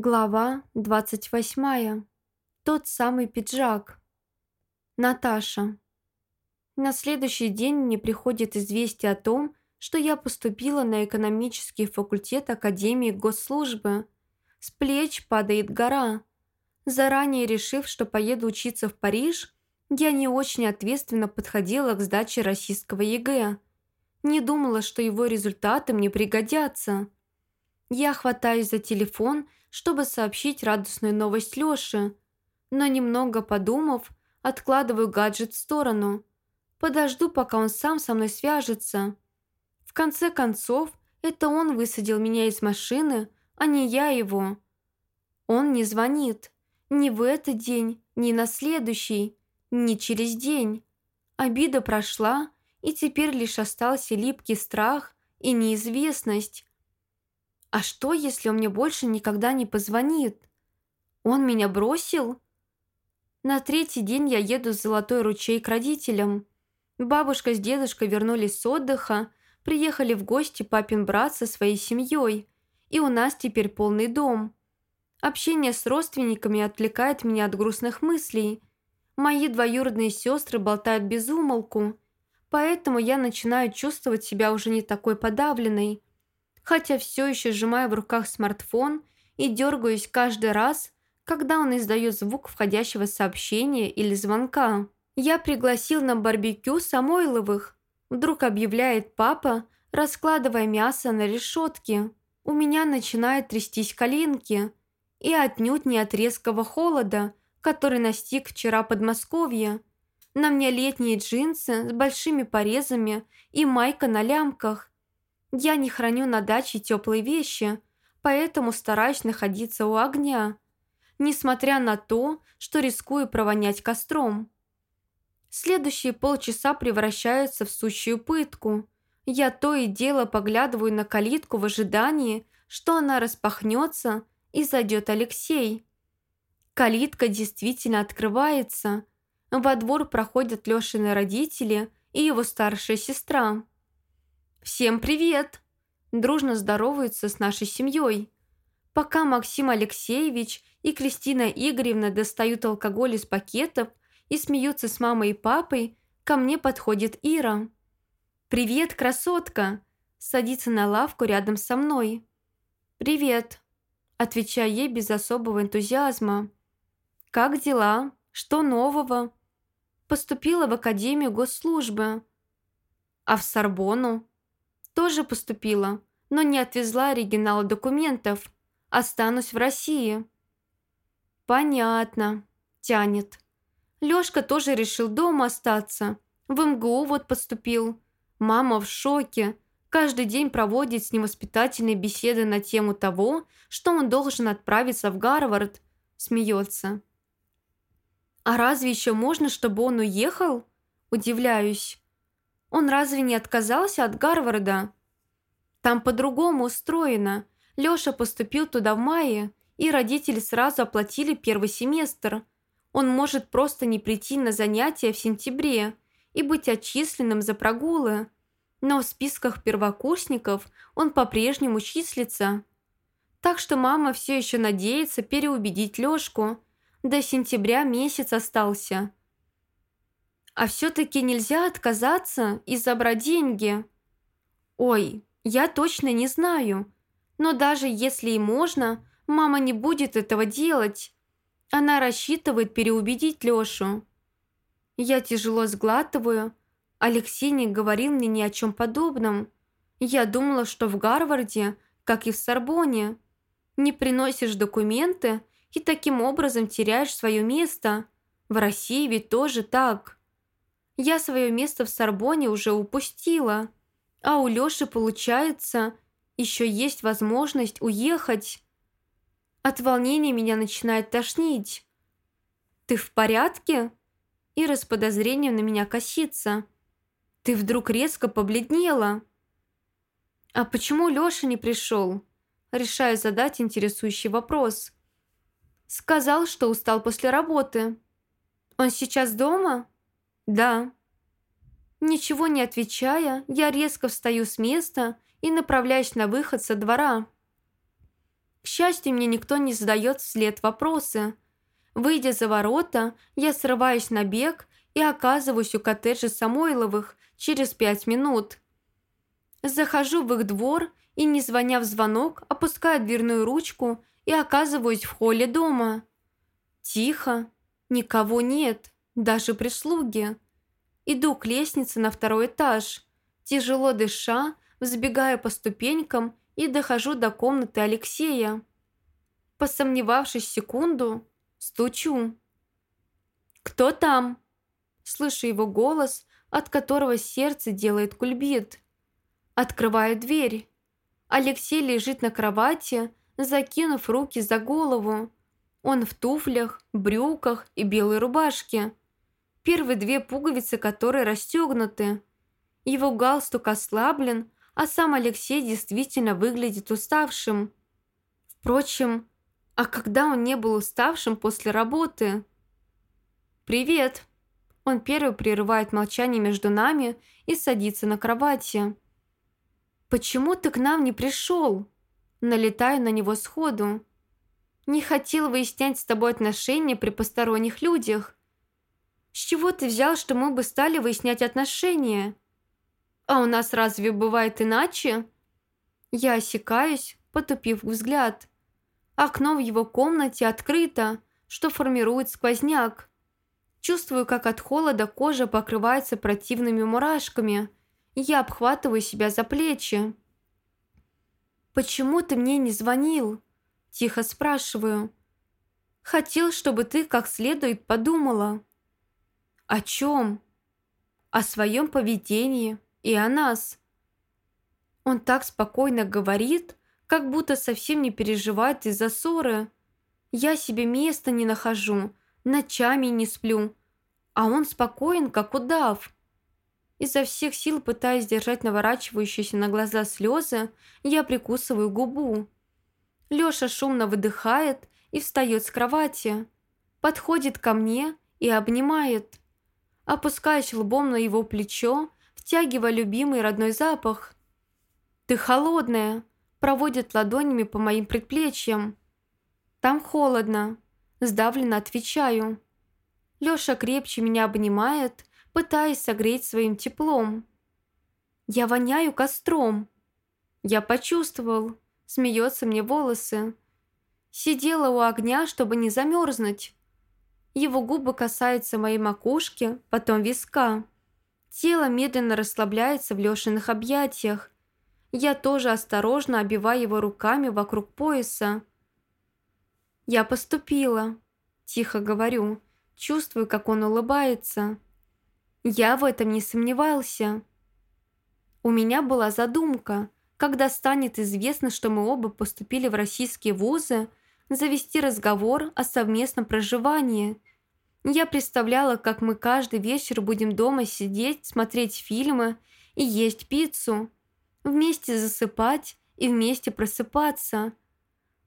Глава 28. Тот самый пиджак. Наташа. На следующий день мне приходит известие о том, что я поступила на экономический факультет Академии госслужбы. С плеч падает гора. Заранее решив, что поеду учиться в Париж, я не очень ответственно подходила к сдаче российского ЕГЭ. Не думала, что его результаты мне пригодятся. Я хватаюсь за телефон чтобы сообщить радостную новость Лёше, но немного подумав, откладываю гаджет в сторону. Подожду, пока он сам со мной свяжется. В конце концов, это он высадил меня из машины, а не я его. Он не звонит. Ни в этот день, ни на следующий, ни через день. Обида прошла, и теперь лишь остался липкий страх и неизвестность. А что, если он мне больше никогда не позвонит? Он меня бросил? На третий день я еду с Золотой ручей к родителям. Бабушка с дедушкой вернулись с отдыха, приехали в гости папин брат со своей семьей, и у нас теперь полный дом. Общение с родственниками отвлекает меня от грустных мыслей. Мои двоюродные сестры болтают без умолку, поэтому я начинаю чувствовать себя уже не такой подавленной – хотя все еще сжимаю в руках смартфон и дергаюсь каждый раз, когда он издает звук входящего сообщения или звонка. «Я пригласил на барбекю Самойловых», вдруг объявляет папа, раскладывая мясо на решетке. У меня начинают трястись коленки. И отнюдь не от резкого холода, который настиг вчера Подмосковье. На мне летние джинсы с большими порезами и майка на лямках. Я не храню на даче теплые вещи, поэтому стараюсь находиться у огня, несмотря на то, что рискую провонять костром. Следующие полчаса превращаются в сущую пытку. Я то и дело поглядываю на калитку в ожидании, что она распахнется и зайдет Алексей. Калитка действительно открывается. Во двор проходят Лешины родители и его старшая сестра. «Всем привет!» Дружно здороваются с нашей семьей. Пока Максим Алексеевич и Кристина Игоревна достают алкоголь из пакетов и смеются с мамой и папой, ко мне подходит Ира. «Привет, красотка!» Садится на лавку рядом со мной. «Привет!» Отвечаю ей без особого энтузиазма. «Как дела? Что нового?» Поступила в Академию госслужбы. «А в Сорбону?» Тоже поступила, но не отвезла оригиналы документов. Останусь в России. Понятно. Тянет. Лёшка тоже решил дома остаться. В МГУ вот поступил. Мама в шоке. Каждый день проводит с ним воспитательные беседы на тему того, что он должен отправиться в Гарвард. Смеется. «А разве еще можно, чтобы он уехал?» Удивляюсь. Он разве не отказался от Гарварда? Там по-другому устроено. Лёша поступил туда в мае, и родители сразу оплатили первый семестр. Он может просто не прийти на занятия в сентябре и быть отчисленным за прогулы. Но в списках первокурсников он по-прежнему числится. Так что мама все еще надеется переубедить Лёшку. До сентября месяц остался. А все-таки нельзя отказаться и забрать деньги. Ой, я точно не знаю. Но даже если и можно, мама не будет этого делать. Она рассчитывает переубедить Лёшу. Я тяжело сглатываю. Алексей не говорил мне ни о чем подобном. Я думала, что в Гарварде, как и в Сорбоне, не приносишь документы и таким образом теряешь свое место. В России ведь тоже так. Я свое место в Сорбоне уже упустила. А у Лёши, получается, еще есть возможность уехать. От волнения меня начинает тошнить. «Ты в порядке?» Ира с подозрением на меня косится. «Ты вдруг резко побледнела». «А почему Лёша не пришел?» Решаю задать интересующий вопрос. «Сказал, что устал после работы. Он сейчас дома?» «Да». Ничего не отвечая, я резко встаю с места и направляюсь на выход со двора. К счастью, мне никто не задает вслед вопросы. Выйдя за ворота, я срываюсь на бег и оказываюсь у коттеджа Самойловых через пять минут. Захожу в их двор и, не звоня в звонок, опускаю дверную ручку и оказываюсь в холле дома. Тихо, никого нет, даже прислуги. Иду к лестнице на второй этаж, тяжело дыша, взбегаю по ступенькам и дохожу до комнаты Алексея. Посомневавшись секунду, стучу. «Кто там?» Слышу его голос, от которого сердце делает кульбит. Открываю дверь. Алексей лежит на кровати, закинув руки за голову. Он в туфлях, брюках и белой рубашке. Первые две пуговицы которые расстегнуты. Его галстук ослаблен, а сам Алексей действительно выглядит уставшим. Впрочем, а когда он не был уставшим после работы? «Привет!» Он первый прерывает молчание между нами и садится на кровати. «Почему ты к нам не пришел?» Налетаю на него сходу. «Не хотел выяснять с тобой отношения при посторонних людях. С чего ты взял, что мы бы стали выяснять отношения? А у нас разве бывает иначе?» Я осекаюсь, потупив взгляд. Окно в его комнате открыто, что формирует сквозняк. Чувствую, как от холода кожа покрывается противными мурашками. Я обхватываю себя за плечи. «Почему ты мне не звонил?» Тихо спрашиваю. «Хотел, чтобы ты как следует подумала». «О чем?» «О своем поведении и о нас». Он так спокойно говорит, как будто совсем не переживает из-за ссоры. Я себе места не нахожу, ночами не сплю, а он спокоен, как удав. Изо всех сил, пытаясь держать наворачивающиеся на глаза слезы, я прикусываю губу. Лёша шумно выдыхает и встает с кровати. Подходит ко мне и обнимает. Опускаюсь лбом на его плечо, втягивая любимый родной запах. «Ты холодная!» проводит ладонями по моим предплечьям. «Там холодно», Сдавленно отвечаю. Лёша крепче меня обнимает, пытаясь согреть своим теплом. Я воняю костром. Я почувствовал, смеется мне волосы. Сидела у огня, чтобы не замерзнуть. Его губы касаются моей макушки, потом виска. Тело медленно расслабляется в Лешиных объятиях. Я тоже осторожно обиваю его руками вокруг пояса. «Я поступила», – тихо говорю, чувствую, как он улыбается. Я в этом не сомневался. У меня была задумка, когда станет известно, что мы оба поступили в российские вузы, завести разговор о совместном проживании. Я представляла, как мы каждый вечер будем дома сидеть, смотреть фильмы и есть пиццу, вместе засыпать и вместе просыпаться –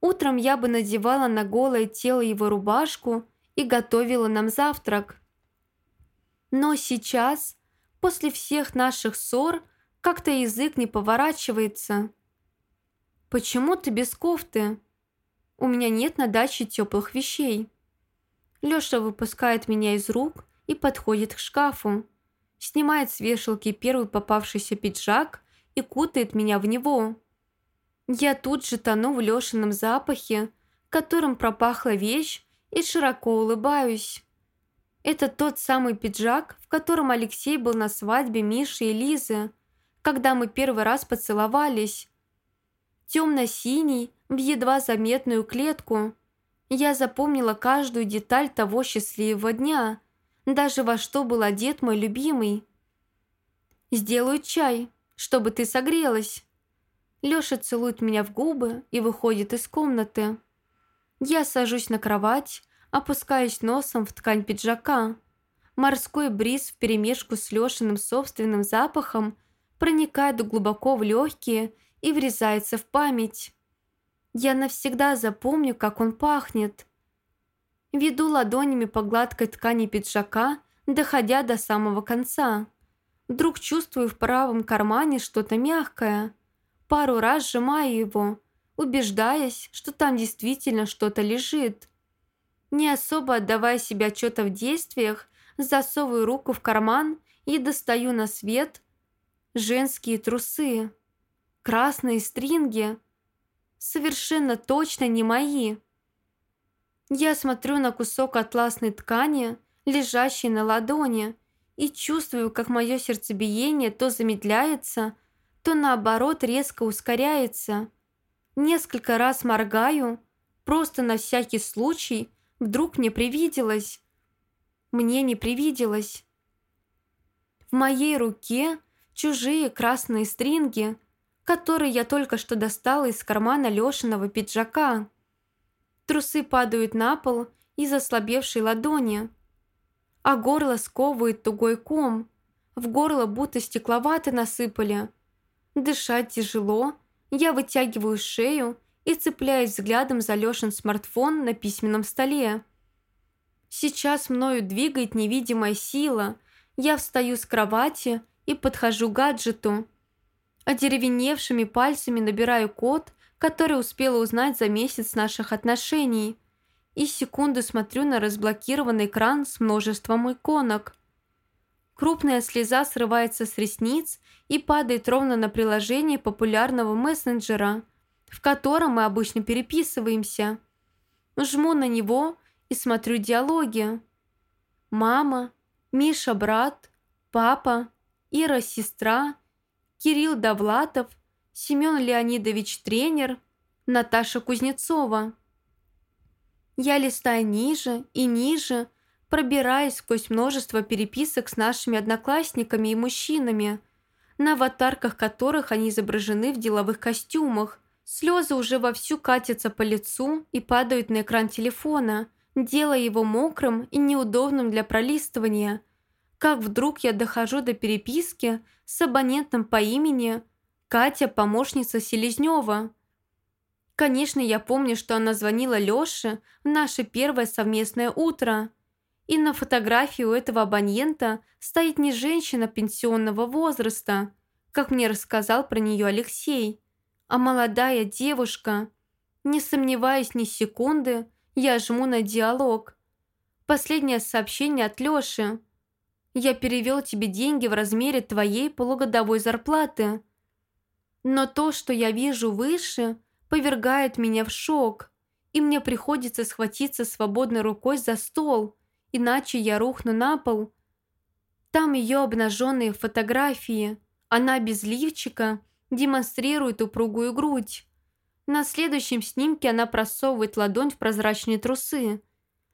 Утром я бы надевала на голое тело его рубашку и готовила нам завтрак. Но сейчас, после всех наших ссор, как-то язык не поворачивается. «Почему ты без кофты?» «У меня нет на даче теплых вещей». Лёша выпускает меня из рук и подходит к шкафу. Снимает с вешалки первый попавшийся пиджак и кутает меня в него. Я тут же тону в Лешином запахе, которым пропахла вещь, и широко улыбаюсь. Это тот самый пиджак, в котором Алексей был на свадьбе Миши и Лизы, когда мы первый раз поцеловались. Темно-синий, в едва заметную клетку. Я запомнила каждую деталь того счастливого дня, даже во что был одет мой любимый. «Сделаю чай, чтобы ты согрелась». Лёша целует меня в губы и выходит из комнаты. Я сажусь на кровать, опускаюсь носом в ткань пиджака. Морской бриз вперемешку с Лёшиным собственным запахом проникает глубоко в легкие и врезается в память. Я навсегда запомню, как он пахнет. Веду ладонями по гладкой ткани пиджака, доходя до самого конца. Вдруг чувствую в правом кармане что-то мягкое – Пару раз сжимаю его. убеждаясь, что там действительно что-то лежит. Не особо отдавая себе отчета в действиях, засовываю руку в карман и достаю на свет женские трусы. Красные стринги. Совершенно точно не мои. Я смотрю на кусок атласной ткани, лежащий на ладони, и чувствую, как мое сердцебиение то замедляется, то наоборот резко ускоряется. Несколько раз моргаю, просто на всякий случай, вдруг мне привиделось. Мне не привиделось. В моей руке чужие красные стринги, которые я только что достала из кармана Лешиного пиджака. Трусы падают на пол из ослабевшей ладони, а горло сковывает тугой ком. В горло будто стекловаты насыпали. Дышать тяжело, я вытягиваю шею и цепляюсь взглядом за Лешин смартфон на письменном столе. Сейчас мною двигает невидимая сила. Я встаю с кровати и подхожу к гаджету. Одеревеневшими пальцами набираю код, который успела узнать за месяц наших отношений – и секунду смотрю на разблокированный экран с множеством иконок. Крупная слеза срывается с ресниц и падает ровно на приложение популярного мессенджера, в котором мы обычно переписываемся. Жму на него и смотрю диалоги. Мама, Миша брат, папа, Ира сестра, Кирилл Довлатов, Семен Леонидович тренер, Наташа Кузнецова. Я листаю ниже и ниже, пробираясь сквозь множество переписок с нашими одноклассниками и мужчинами, на аватарках которых они изображены в деловых костюмах. Слезы уже вовсю катятся по лицу и падают на экран телефона, делая его мокрым и неудобным для пролистывания. Как вдруг я дохожу до переписки с абонентом по имени Катя, помощница Селезнева. Конечно, я помню, что она звонила Лёше в наше первое совместное утро. И на фотографии у этого абонента стоит не женщина пенсионного возраста, как мне рассказал про нее Алексей, а молодая девушка. Не сомневаясь ни секунды, я жму на диалог. Последнее сообщение от Лёши. «Я перевел тебе деньги в размере твоей полугодовой зарплаты». Но то, что я вижу выше – повергает меня в шок, и мне приходится схватиться свободной рукой за стол, иначе я рухну на пол. Там ее обнаженные фотографии. Она без лифчика демонстрирует упругую грудь. На следующем снимке она просовывает ладонь в прозрачные трусы.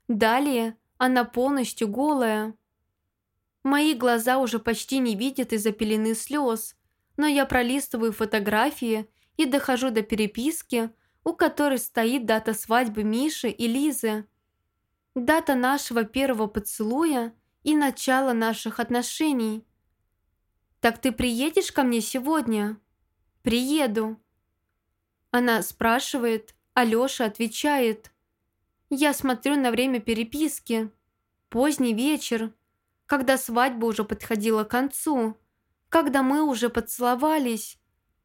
Далее она полностью голая. Мои глаза уже почти не видят из-за пелены слез, но я пролистываю фотографии и дохожу до переписки, у которой стоит дата свадьбы Миши и Лизы. Дата нашего первого поцелуя и начало наших отношений. «Так ты приедешь ко мне сегодня?» «Приеду». Она спрашивает, а Лёша отвечает. Я смотрю на время переписки. Поздний вечер, когда свадьба уже подходила к концу, когда мы уже поцеловались,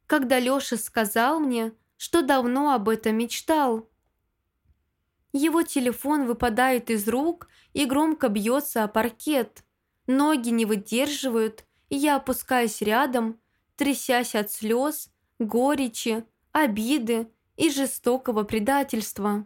когда Лёша сказал мне, что давно об этом мечтал. Его телефон выпадает из рук и громко бьется о паркет. Ноги не выдерживают, и я опускаюсь рядом, трясясь от слез, горечи, обиды и жестокого предательства.